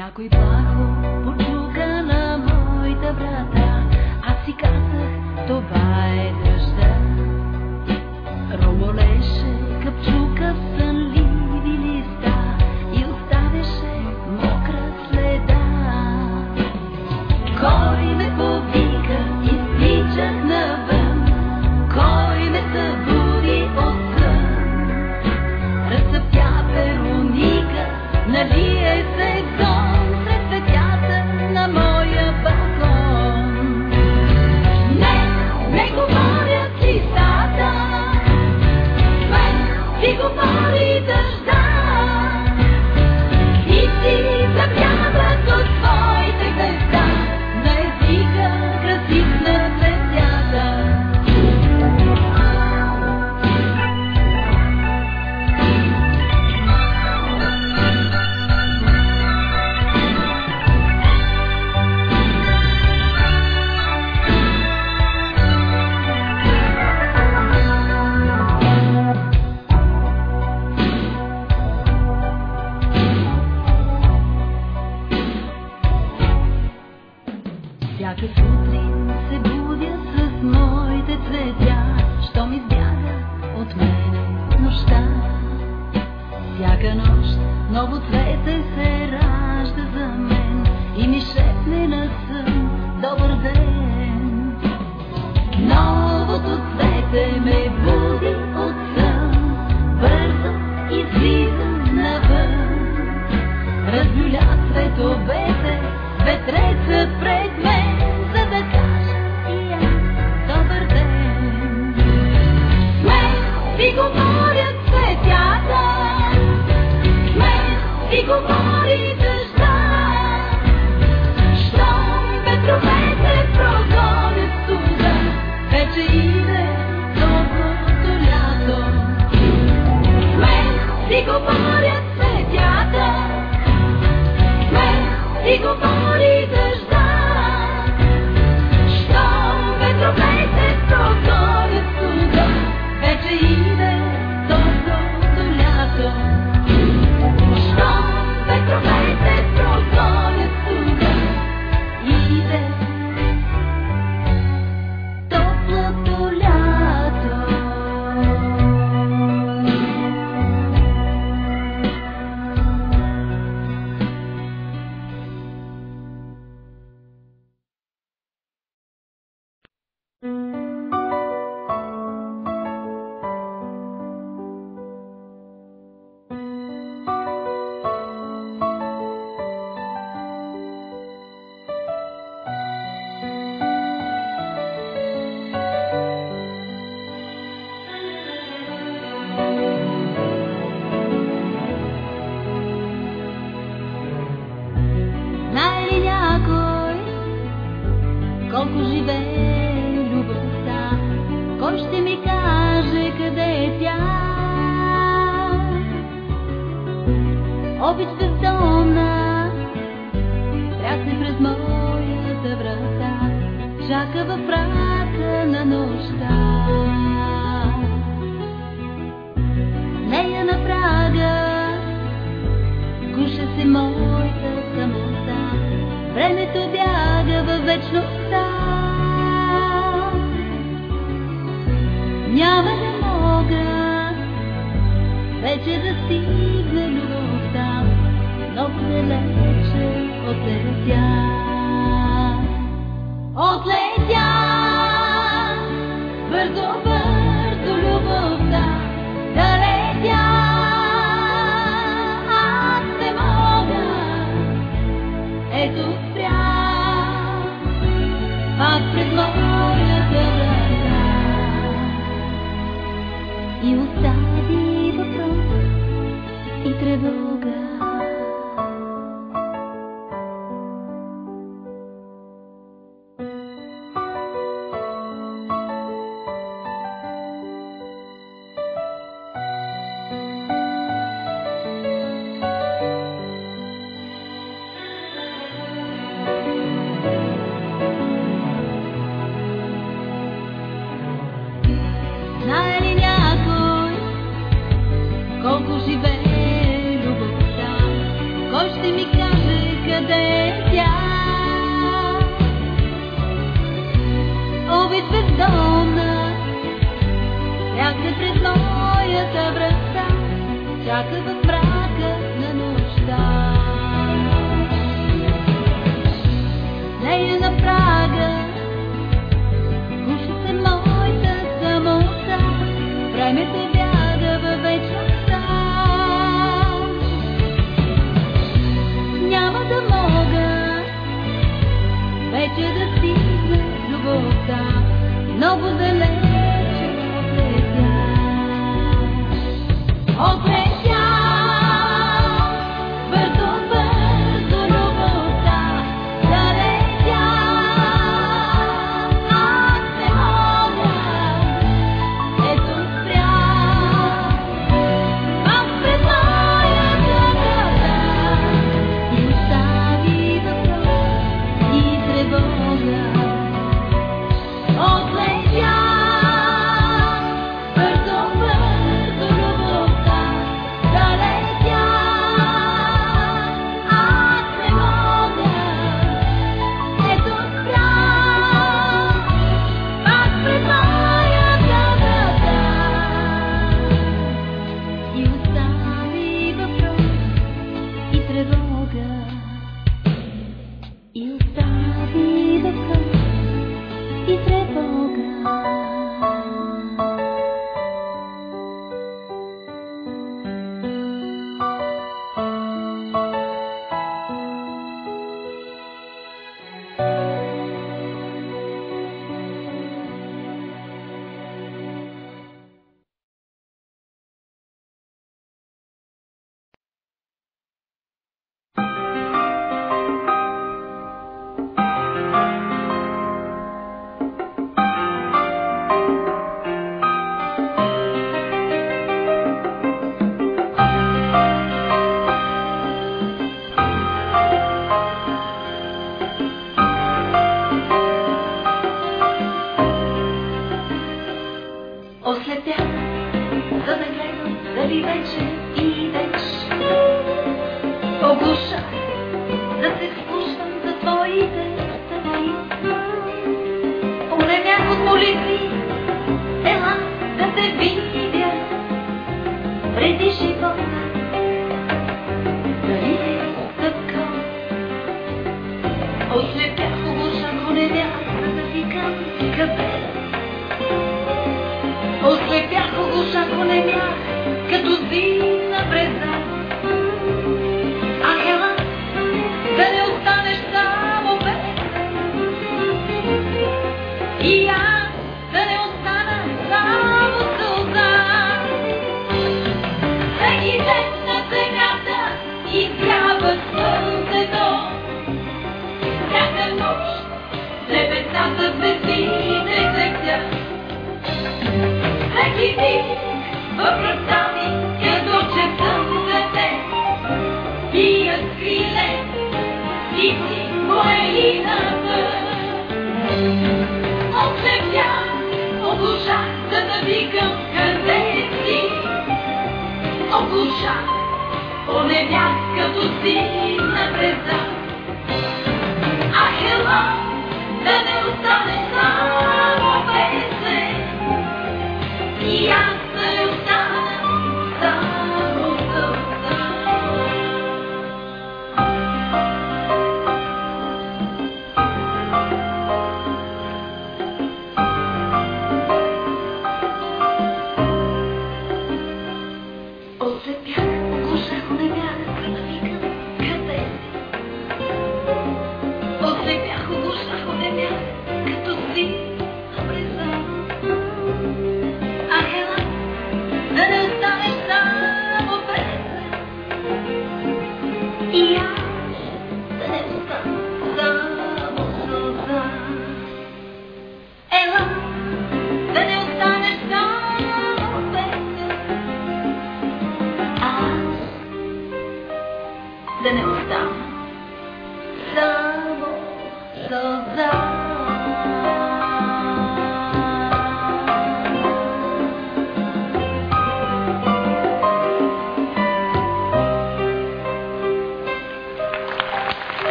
Някой плахо почука на моята врата, аз си казах, това е да. и остави въпрос и тревога.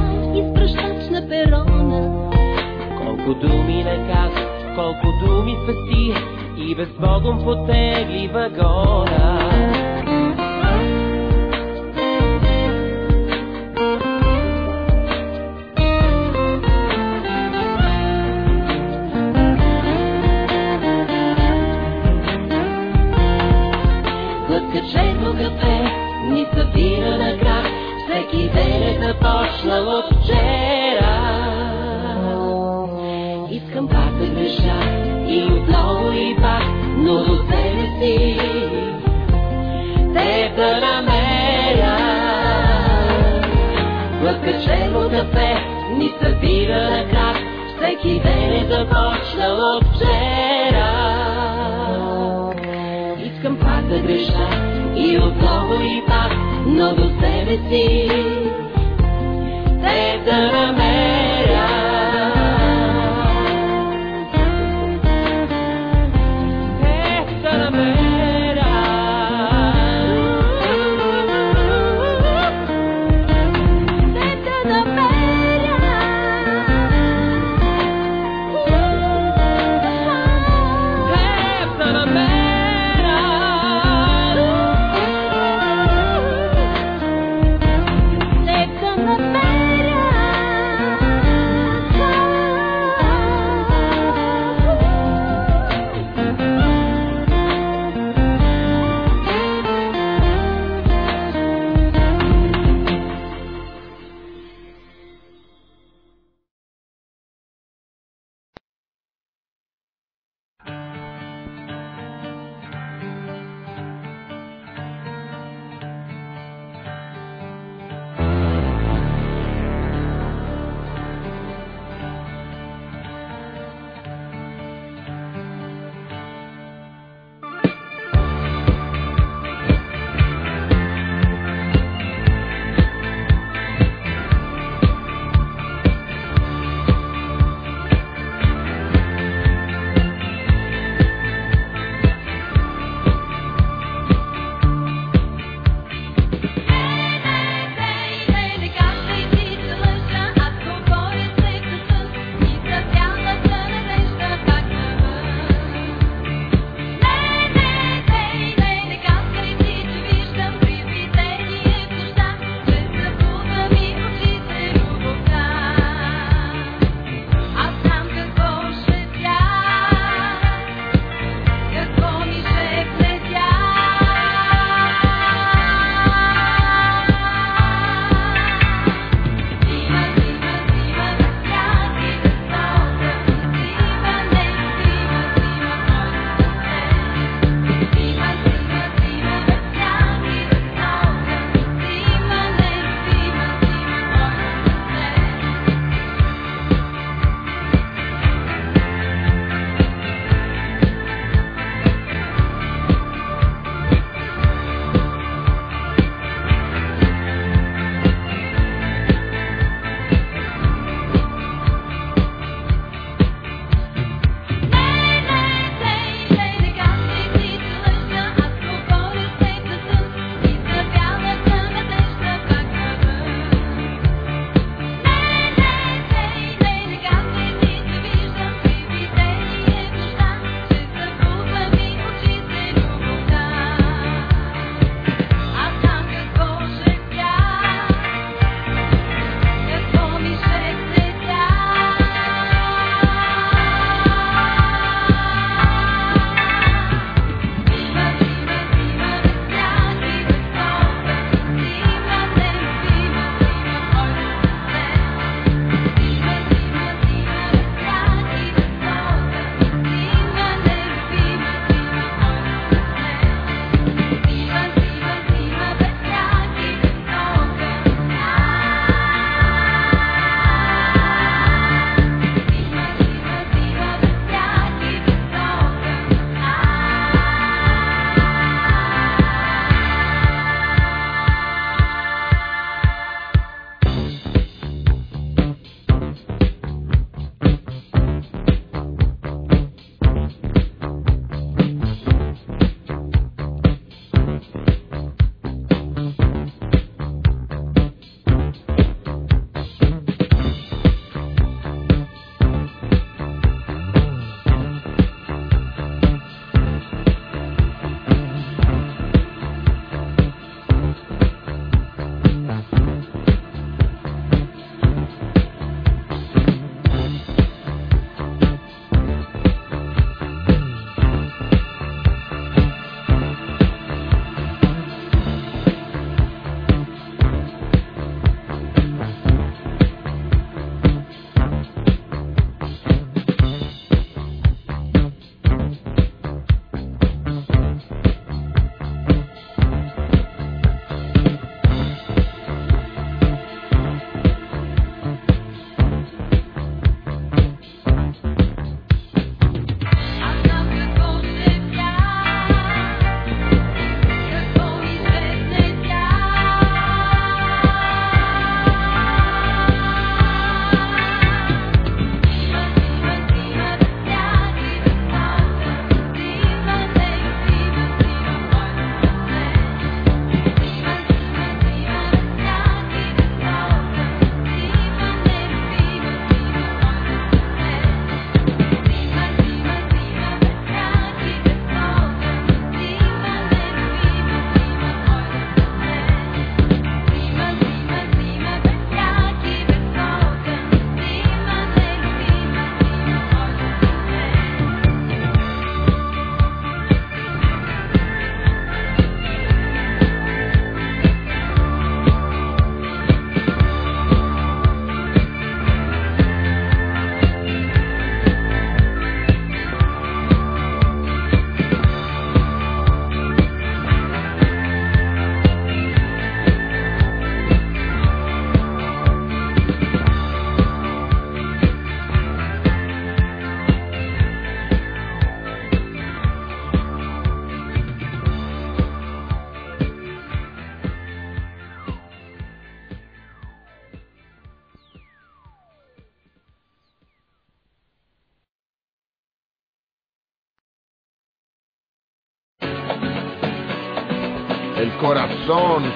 стар изпращач на перона. Колко думи не наказа, колко думи спести и безбогом потегли вагона. черно кафе ни събира на крак. Всеки ден е започнал от вчера. Искам пак да греша и отново и пак, но до себе си те да намеря.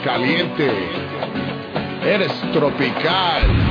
Caliente. Eres tropical.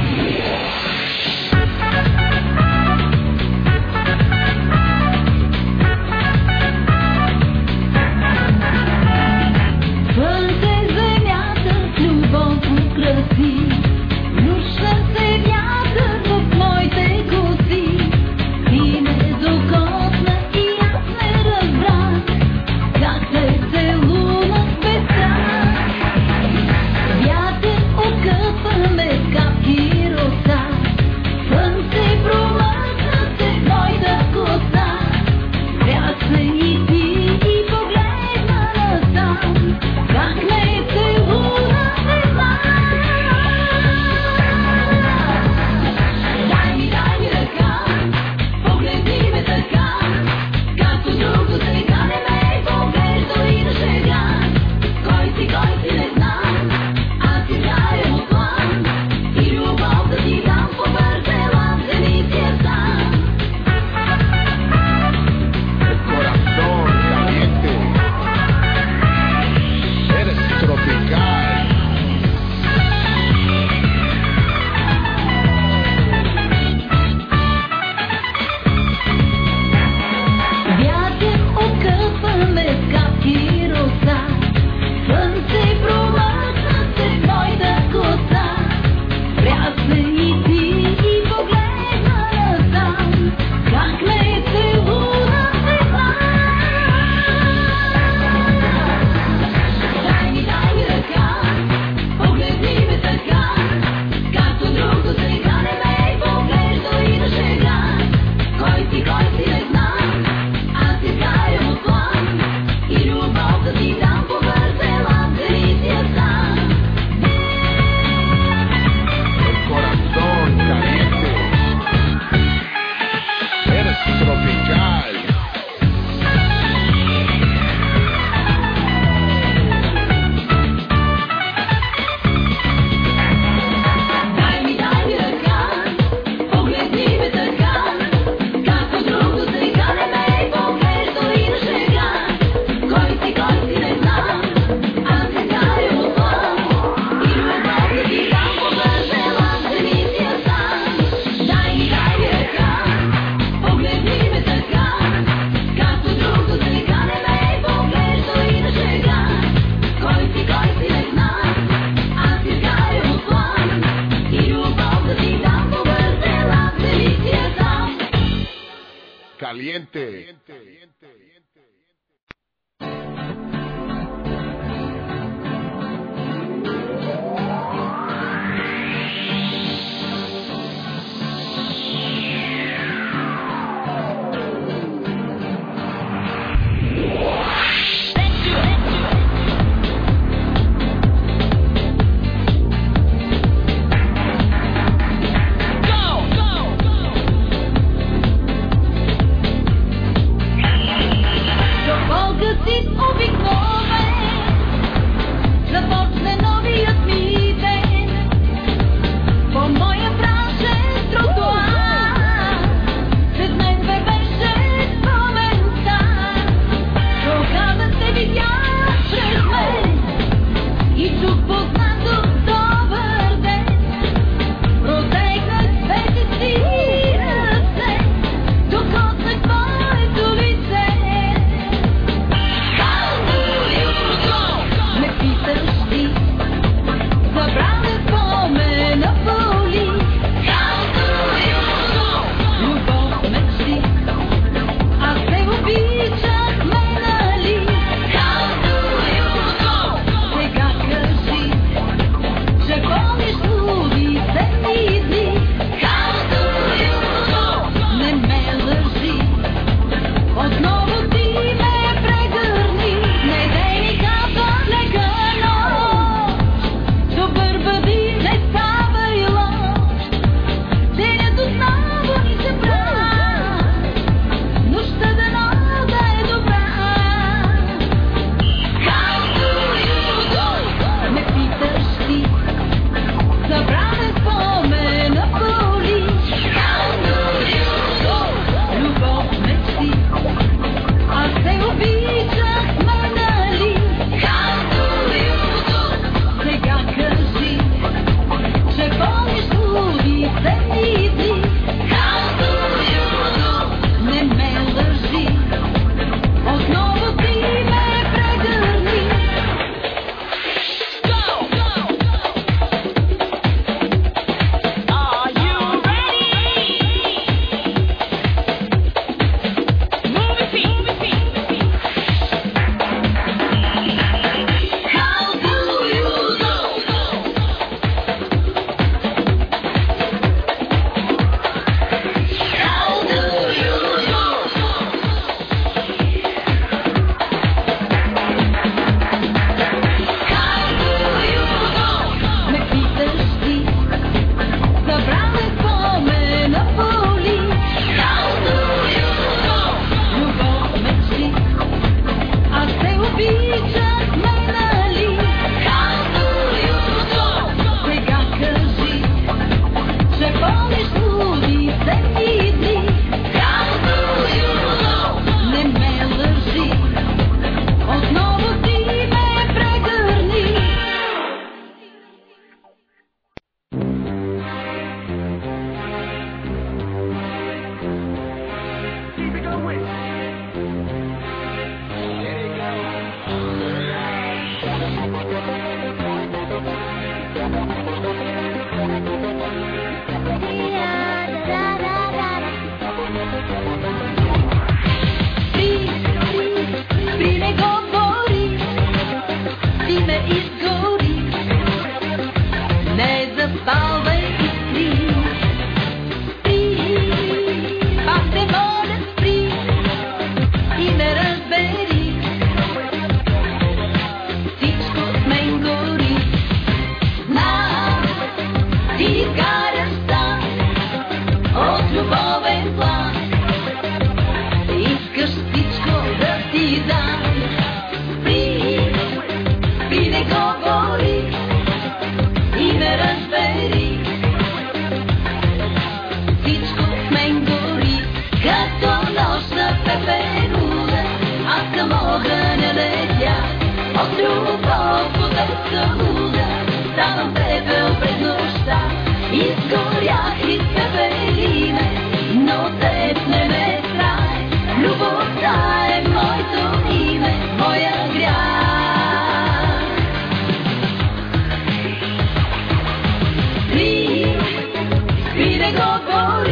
Oh.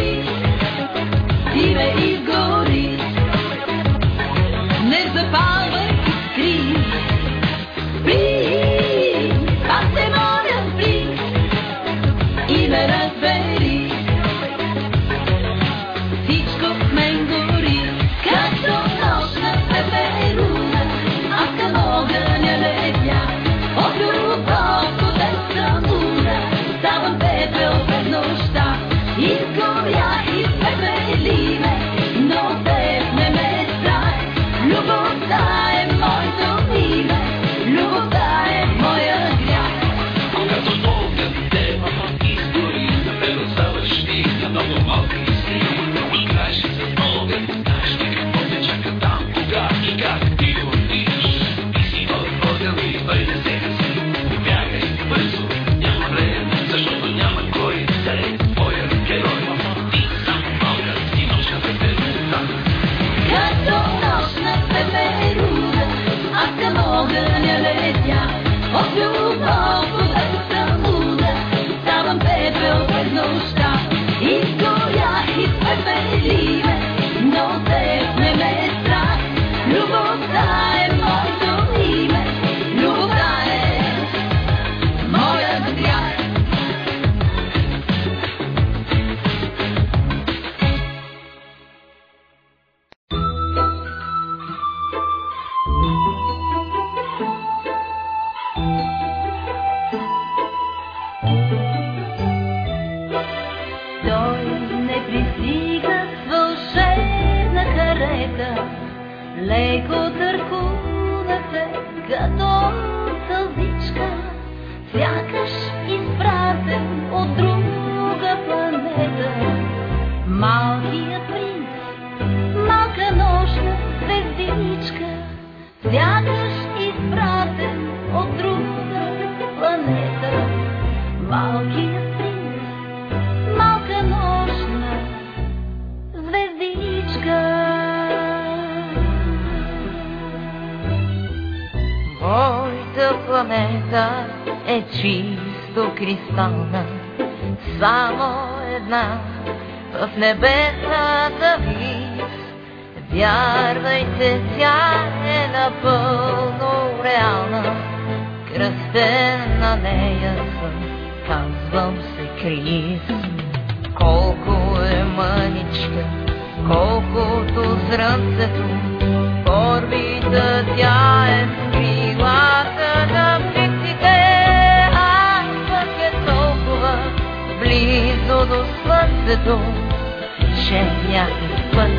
Че някой път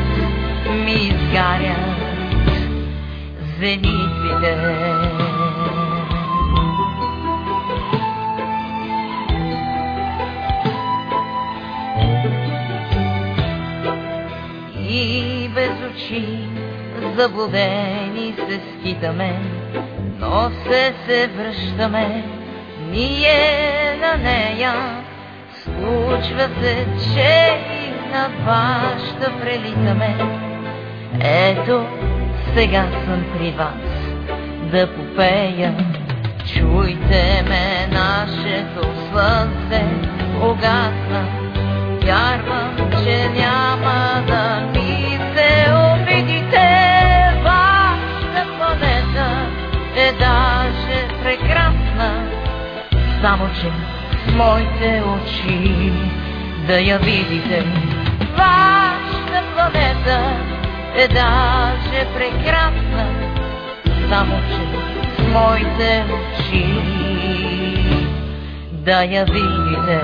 ми изгарят зенитвите. И без очи заблудени се скитаме, но все се връщаме ние на нея Случва се, че на баща прелитаме. Ето, сега съм при вас да попея. Чуйте ме, нашето слънце угасна. Вярвам, че няма да ми се обидите. Вашата планета е даже прекрасна. Само, че моите очи да я видите. Планета е даже прекрасна, само че с моите очи да я видите.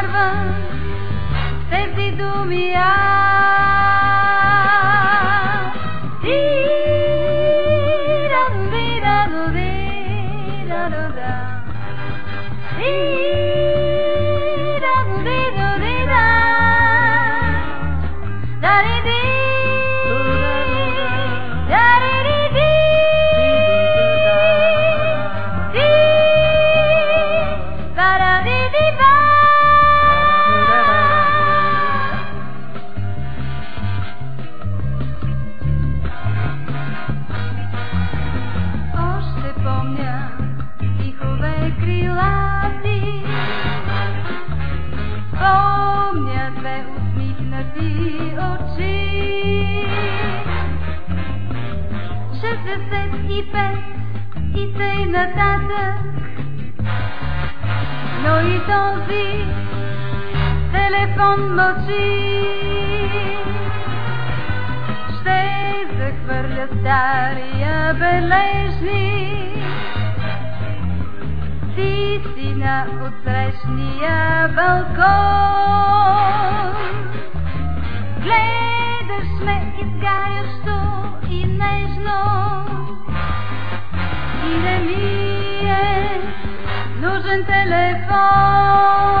Дълго вярвам тези думи мълчи. Ще захвърля стария бележник. Ти си на отсрещния балкон. Гледаш ме изгарящо и нежно и не ми е нужен телефон.